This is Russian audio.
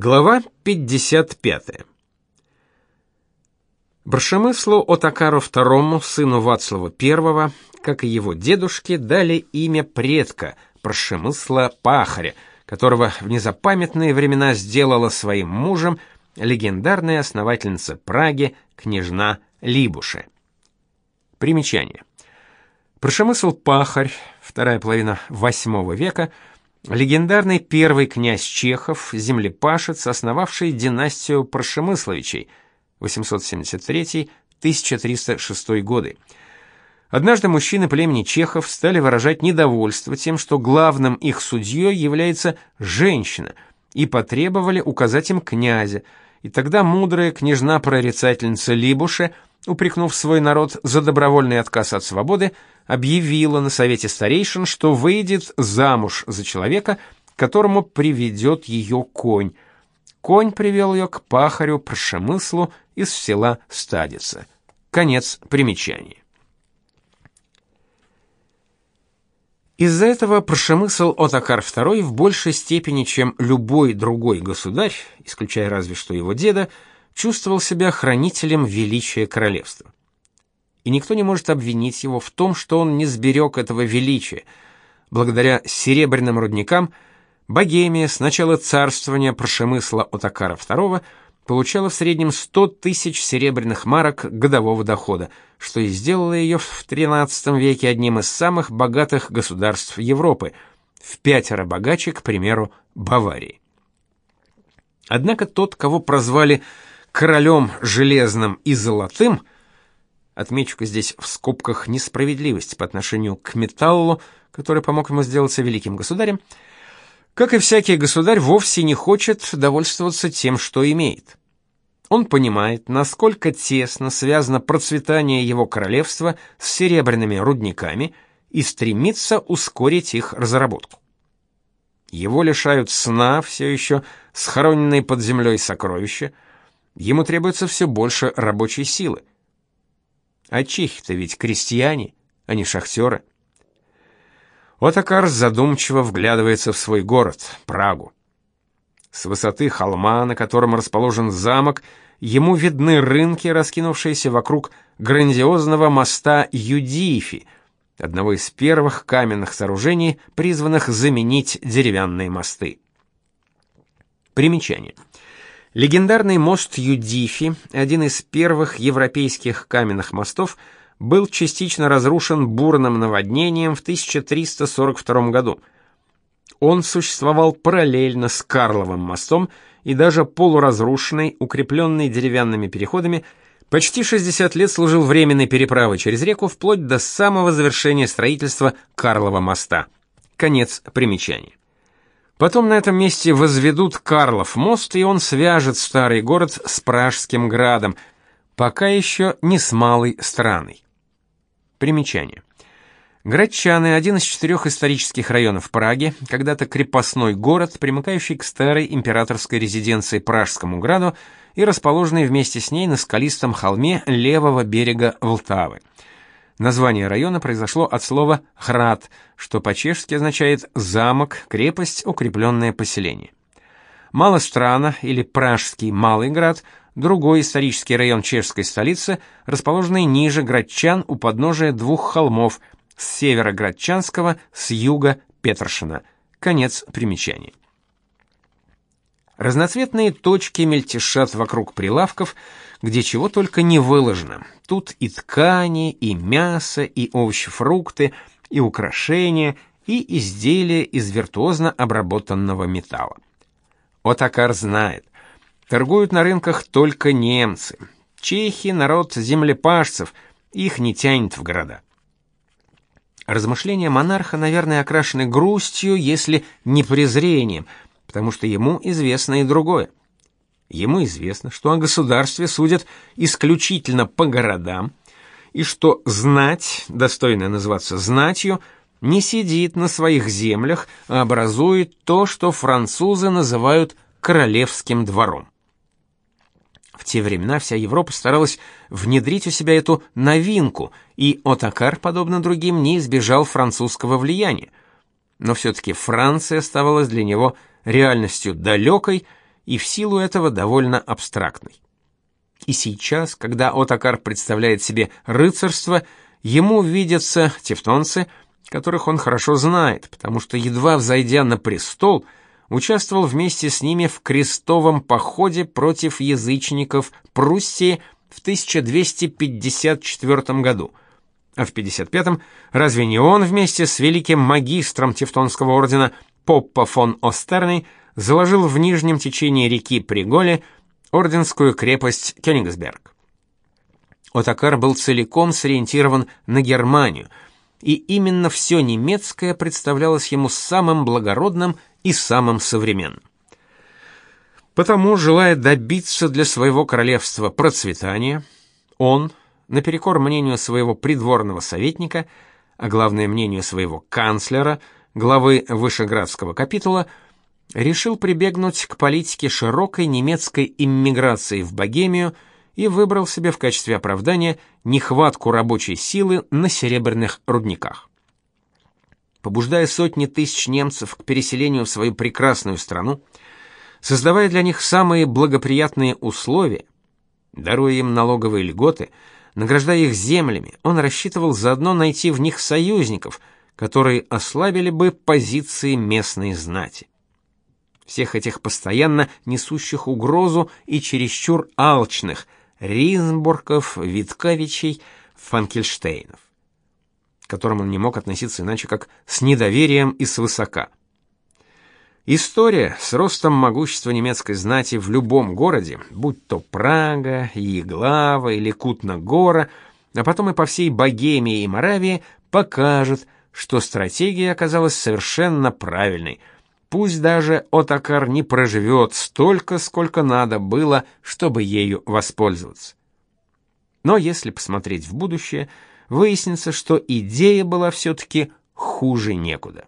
Глава 55. Бршемыслу Отакару II, сыну Вацлава I, как и его дедушке, дали имя предка Бршемысла Пахаря, которого в незапамятные времена сделала своим мужем легендарная основательница Праги княжна Либуше. Примечание. Прошемысл Пахарь, вторая половина VIII века, Легендарный первый князь Чехов, землепашец, основавший династию Прошемысловичей 873-1306 годы. Однажды мужчины племени Чехов стали выражать недовольство тем, что главным их судьей является женщина, и потребовали указать им князя. И тогда мудрая княжна-прорицательница Либуша – упрекнув свой народ за добровольный отказ от свободы, объявила на совете старейшин, что выйдет замуж за человека, которому приведет ее конь. Конь привел ее к пахарю Прошемыслу из села Стадица. Конец примечания. Из-за этого Прошемысл Отакар II в большей степени, чем любой другой государь, исключая разве что его деда, чувствовал себя хранителем величия королевства. И никто не может обвинить его в том, что он не сберег этого величия. Благодаря серебряным рудникам Богемия с начала царствования Прошемысла Отакара II получала в среднем 100 тысяч серебряных марок годового дохода, что и сделало ее в XIII веке одним из самых богатых государств Европы, в пятеро богаче, к примеру, Баварии. Однако тот, кого прозвали королем железным и золотым, отмечу-ка здесь в скобках несправедливость по отношению к металлу, который помог ему сделаться великим государем, как и всякий государь, вовсе не хочет довольствоваться тем, что имеет. Он понимает, насколько тесно связано процветание его королевства с серебряными рудниками и стремится ускорить их разработку. Его лишают сна все еще схороненные под землей сокровища, Ему требуется все больше рабочей силы. А чехи-то ведь крестьяне, а не шахтеры. Отакар задумчиво вглядывается в свой город, Прагу. С высоты холма, на котором расположен замок, ему видны рынки, раскинувшиеся вокруг грандиозного моста Юдифи, одного из первых каменных сооружений, призванных заменить деревянные мосты. Примечание. Легендарный мост Юдифи, один из первых европейских каменных мостов, был частично разрушен бурным наводнением в 1342 году. Он существовал параллельно с Карловым мостом и даже полуразрушенный, укрепленный деревянными переходами, почти 60 лет служил временной переправой через реку вплоть до самого завершения строительства Карлова моста. Конец примечания. Потом на этом месте возведут Карлов мост, и он свяжет старый город с Пражским градом, пока еще не с малой страной. Примечание. Градчаны – один из четырех исторических районов Праги, когда-то крепостной город, примыкающий к старой императорской резиденции Пражскому граду и расположенный вместе с ней на скалистом холме левого берега Влтавы. Название района произошло от слова «град», что по-чешски означает «замок», «крепость», «укрепленное поселение». Малострана или Пражский Малый Град – другой исторический район чешской столицы, расположенный ниже Градчан у подножия двух холмов – с севера Градчанского, с юга Петершина. Конец примечания. Разноцветные точки мельтешат вокруг прилавков – где чего только не выложено. Тут и ткани, и мясо, и овощи, фрукты, и украшения, и изделия из виртуозно обработанного металла. Отакар знает, торгуют на рынках только немцы. Чехи — народ землепашцев, их не тянет в города. Размышления монарха, наверное, окрашены грустью, если не презрением, потому что ему известно и другое. Ему известно, что о государстве судят исключительно по городам, и что знать, достойная называться знатью, не сидит на своих землях, а образует то, что французы называют королевским двором. В те времена вся Европа старалась внедрить у себя эту новинку, и Отакар, подобно другим, не избежал французского влияния. Но все-таки Франция оставалась для него реальностью далекой, и в силу этого довольно абстрактной. И сейчас, когда Отакар представляет себе рыцарство, ему видятся тевтонцы, которых он хорошо знает, потому что едва взойдя на престол, участвовал вместе с ними в крестовом походе против язычников Пруссии в 1254 году. А в 55-м разве не он вместе с великим магистром Тевтонского ордена Поппа фон Остерной заложил в нижнем течении реки Приголе орденскую крепость Кёнигсберг. Отакар был целиком сориентирован на Германию, и именно все немецкое представлялось ему самым благородным и самым современным. Потому, желая добиться для своего королевства процветания, он, наперекор мнению своего придворного советника, а главное мнению своего канцлера, главы Вышеградского капитула, решил прибегнуть к политике широкой немецкой иммиграции в Богемию и выбрал себе в качестве оправдания нехватку рабочей силы на серебряных рудниках. Побуждая сотни тысяч немцев к переселению в свою прекрасную страну, создавая для них самые благоприятные условия, даруя им налоговые льготы, награждая их землями, он рассчитывал заодно найти в них союзников, которые ослабили бы позиции местной знати всех этих постоянно несущих угрозу и чересчур алчных Ризенбургов, Витковичей, Фанкельштейнов, к которым он не мог относиться иначе как с недоверием и свысока. История с ростом могущества немецкой знати в любом городе, будь то Прага, Еглава или Кутна-Гора, а потом и по всей Богемии и Моравии, покажет, что стратегия оказалась совершенно правильной – Пусть даже Отакар не проживет столько, сколько надо было, чтобы ею воспользоваться. Но если посмотреть в будущее, выяснится, что идея была все таки хуже некуда.